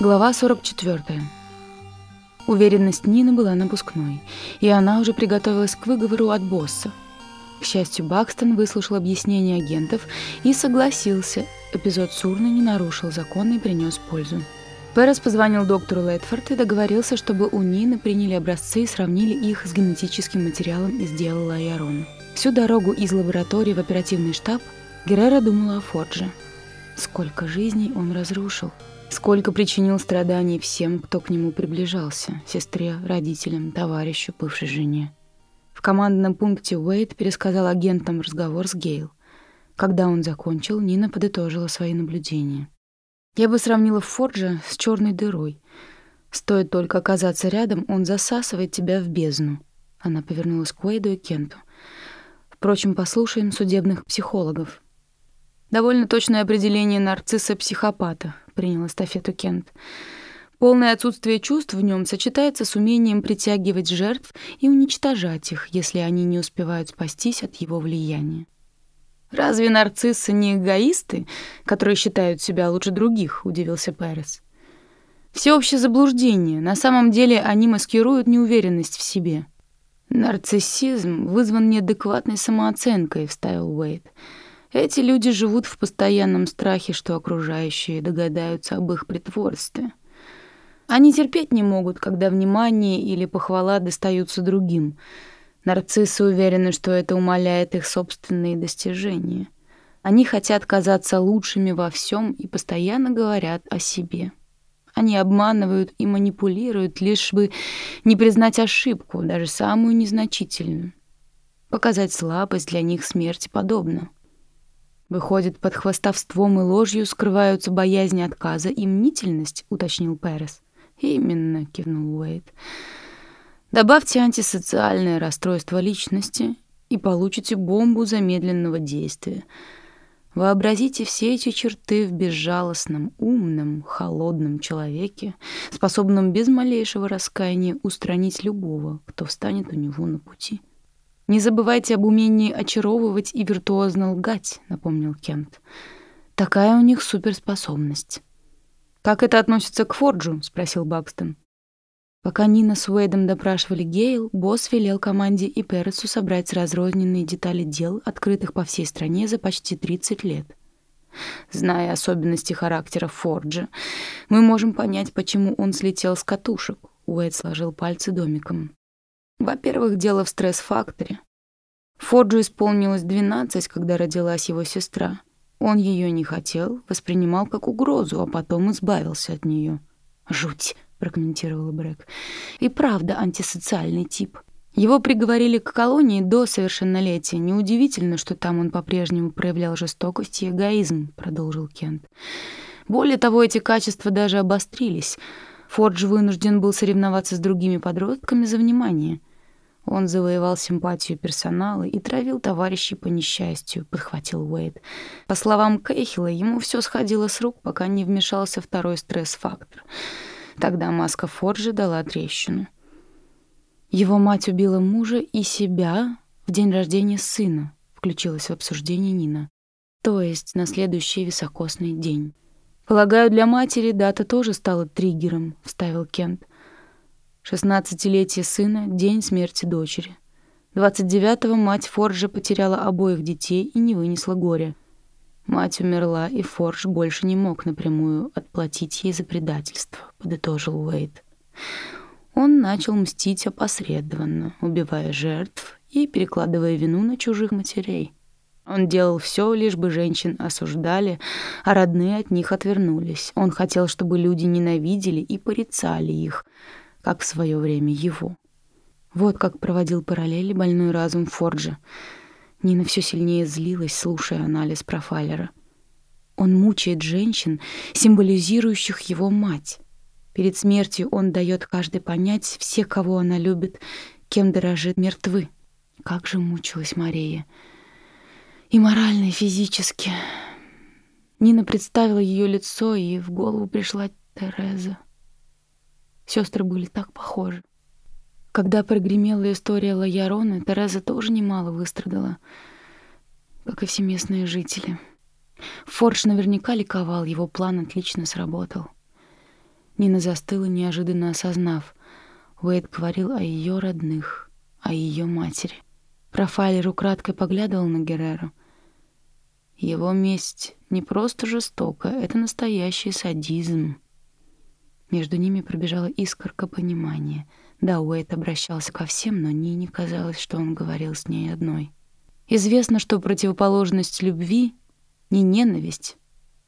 Глава 44. Уверенность Нины была напускной, и она уже приготовилась к выговору от босса. К счастью, Бакстон выслушал объяснения агентов и согласился. Эпизод Сурна не нарушил закон и принес пользу. Перес позвонил доктору Лэтфорд и договорился, чтобы у Нины приняли образцы и сравнили их с генетическим материалом из дела Лайарона. Всю дорогу из лаборатории в оперативный штаб Геррера думала о Фордже. Сколько жизней он разрушил. Сколько причинил страданий всем, кто к нему приближался, сестре, родителям, товарищу, бывшей жене. В командном пункте Уэйд пересказал агентам разговор с Гейл. Когда он закончил, Нина подытожила свои наблюдения. «Я бы сравнила Форджа с черной дырой. Стоит только оказаться рядом, он засасывает тебя в бездну». Она повернулась к Уэйду и Кенту. «Впрочем, послушаем судебных психологов». «Довольно точное определение нарцисса-психопата», принял эстафету Кент. Полное отсутствие чувств в нем сочетается с умением притягивать жертв и уничтожать их, если они не успевают спастись от его влияния. «Разве нарциссы не эгоисты, которые считают себя лучше других?» — удивился Перес. «Всеобщее заблуждение. На самом деле они маскируют неуверенность в себе». «Нарциссизм вызван неадекватной самооценкой», — вставил Уэйд. Эти люди живут в постоянном страхе, что окружающие догадаются об их притворстве. Они терпеть не могут, когда внимание или похвала достаются другим. Нарциссы уверены, что это умаляет их собственные достижения. Они хотят казаться лучшими во всем и постоянно говорят о себе. Они обманывают и манипулируют, лишь бы не признать ошибку, даже самую незначительную. Показать слабость для них смерти подобно. Выходит, под хвастовством и ложью скрываются боязнь отказа и мнительность, уточнил Перес. Именно, кивнул Уэйд. Добавьте антисоциальное расстройство личности и получите бомбу замедленного действия. Вообразите все эти черты в безжалостном, умном, холодном человеке, способном без малейшего раскаяния устранить любого, кто встанет у него на пути. «Не забывайте об умении очаровывать и виртуозно лгать», — напомнил Кент. «Такая у них суперспособность». «Как это относится к Форджу?» — спросил Бакстон. Пока Нина с Уэйдом допрашивали Гейл, босс велел команде и Пересу собрать разрозненные детали дел, открытых по всей стране за почти 30 лет. Зная особенности характера Форджа, мы можем понять, почему он слетел с катушек. Уэйд сложил пальцы домиком. Во-первых, дело в стресс-факторе. Форджу исполнилось 12, когда родилась его сестра. Он ее не хотел, воспринимал как угрозу, а потом избавился от нее. «Жуть», — прокомментировала Брэк. «И правда антисоциальный тип. Его приговорили к колонии до совершеннолетия. Неудивительно, что там он по-прежнему проявлял жестокость и эгоизм», — продолжил Кент. «Более того, эти качества даже обострились. Фордж вынужден был соревноваться с другими подростками за внимание». Он завоевал симпатию персонала и травил товарищей по несчастью, подхватил Уэйд. По словам Кейхила, ему все сходило с рук, пока не вмешался второй стресс-фактор. Тогда маска Форджи дала трещину. Его мать убила мужа и себя в день рождения сына, включилась в обсуждение Нина. То есть на следующий високосный день. Полагаю, для матери дата тоже стала триггером, вставил Кент. Шестнадцатилетие сына — день смерти дочери. 29-го мать Форджа потеряла обоих детей и не вынесла горя. Мать умерла, и Фордж больше не мог напрямую отплатить ей за предательство, подытожил Уэйд. Он начал мстить опосредованно, убивая жертв и перекладывая вину на чужих матерей. Он делал все, лишь бы женщин осуждали, а родные от них отвернулись. Он хотел, чтобы люди ненавидели и порицали их — как в свое время его. Вот как проводил параллели больной разум Форджа. Нина все сильнее злилась, слушая анализ профайлера. Он мучает женщин, символизирующих его мать. Перед смертью он дает каждой понять, все, кого она любит, кем дорожит, мертвы. Как же мучилась Мария. И морально, и физически. Нина представила ее лицо, и в голову пришла Тереза. Сестры были так похожи. Когда прогремела история Лаярона, Тереза тоже немало выстрадала, как и все местные жители. Фордж наверняка ликовал, его план отлично сработал. Нина застыла, неожиданно осознав. Уэйд говорил о ее родных, о ее матери. Профайлер украдкой поглядывал на Герреру. Его месть не просто жестока, это настоящий садизм. Между ними пробежала искорка понимания. Да, Уэйд обращался ко всем, но Нине казалось, что он говорил с ней одной. Известно, что противоположность любви — не ненависть,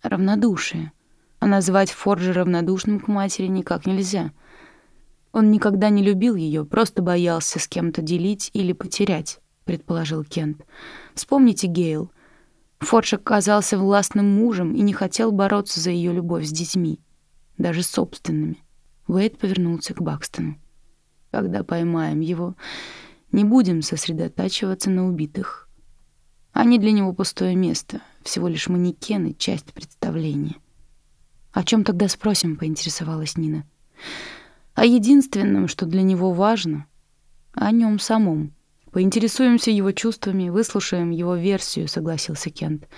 а равнодушие. А назвать Форджа равнодушным к матери никак нельзя. Он никогда не любил ее, просто боялся с кем-то делить или потерять, предположил Кент. Вспомните Гейл — Фордж оказался властным мужем и не хотел бороться за ее любовь с детьми, даже собственными. Уэйд повернулся к Бакстону. «Когда поймаем его, не будем сосредотачиваться на убитых. Они для него пустое место, всего лишь манекены, часть представления». «О чем тогда спросим?» — поинтересовалась Нина. «О единственном, что для него важно, о нем самом». Поинтересуемся его чувствами, выслушаем его версию, согласился Кент.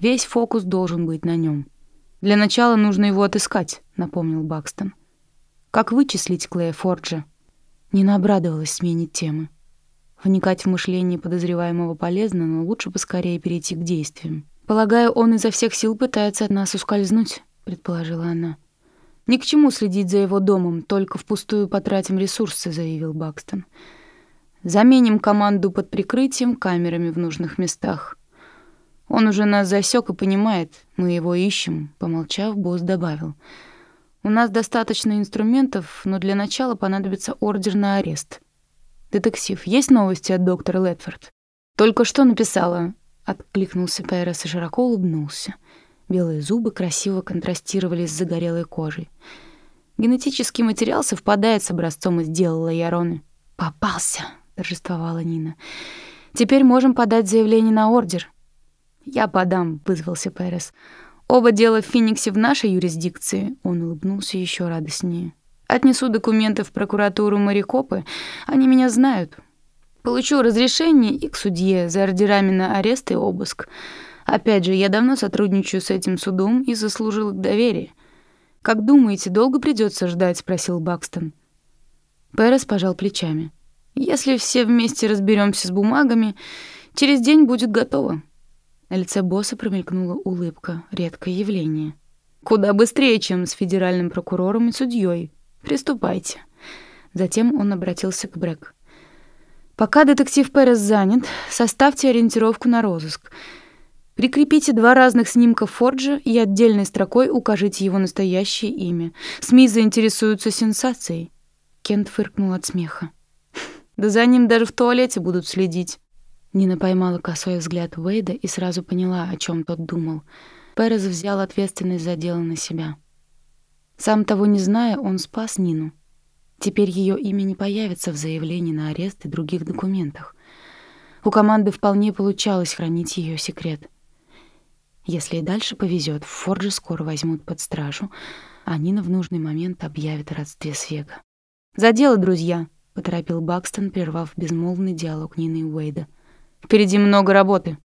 Весь фокус должен быть на нем. Для начала нужно его отыскать, напомнил Бакстон. Как вычислить Клея Форджа? Нина обрадовалась смене темы. Вникать в мышление подозреваемого полезно, но лучше поскорее перейти к действиям. Полагаю, он изо всех сил пытается от нас ускользнуть, предположила она. Ни к чему следить за его домом, только впустую потратим ресурсы, заявил Бакстон. Заменим команду под прикрытием камерами в нужных местах. Он уже нас засек и понимает, мы его ищем, помолчав, босс добавил. У нас достаточно инструментов, но для начала понадобится ордер на арест. Детектив, есть новости от доктора Летфорд? Только что написала, откликнулся Перес и широко улыбнулся. Белые зубы красиво контрастировали с загорелой кожей. Генетический материал совпадает с образцом дела Яроны. Попался, торжествовала Нина. Теперь можем подать заявление на ордер. Я подам, вызвался Перес. Оба дела в Фениксе в нашей юрисдикции. Он улыбнулся еще радостнее. Отнесу документы в прокуратуру Марикопы, они меня знают. Получу разрешение и к судье за ордерами на арест и обыск. Опять же, я давно сотрудничаю с этим судом и заслужил доверие. Как думаете, долго придется ждать, спросил Бакстон. Перес пожал плечами. Если все вместе разберемся с бумагами, через день будет готово. На лице босса промелькнула улыбка, редкое явление. Куда быстрее, чем с федеральным прокурором и судьей. Приступайте. Затем он обратился к Брэк. Пока детектив Перес занят, составьте ориентировку на розыск. Прикрепите два разных снимка Форджа и отдельной строкой укажите его настоящее имя. СМИ заинтересуются сенсацией. Кент фыркнул от смеха. Да за ним даже в туалете будут следить. Нина поймала косой взгляд Уэйда и сразу поняла, о чем тот думал. Перес взял ответственность за дело на себя. Сам того не зная, он спас Нину. Теперь ее имя не появится в заявлении на арест и других документах. У команды вполне получалось хранить ее секрет. Если и дальше повезет, Форджи скоро возьмут под стражу, а Нина в нужный момент объявит о родстве с Вега. «За дело, друзья!» — поторопил Бакстон, прервав безмолвный диалог Нины и Уэйда. «Впереди много работы».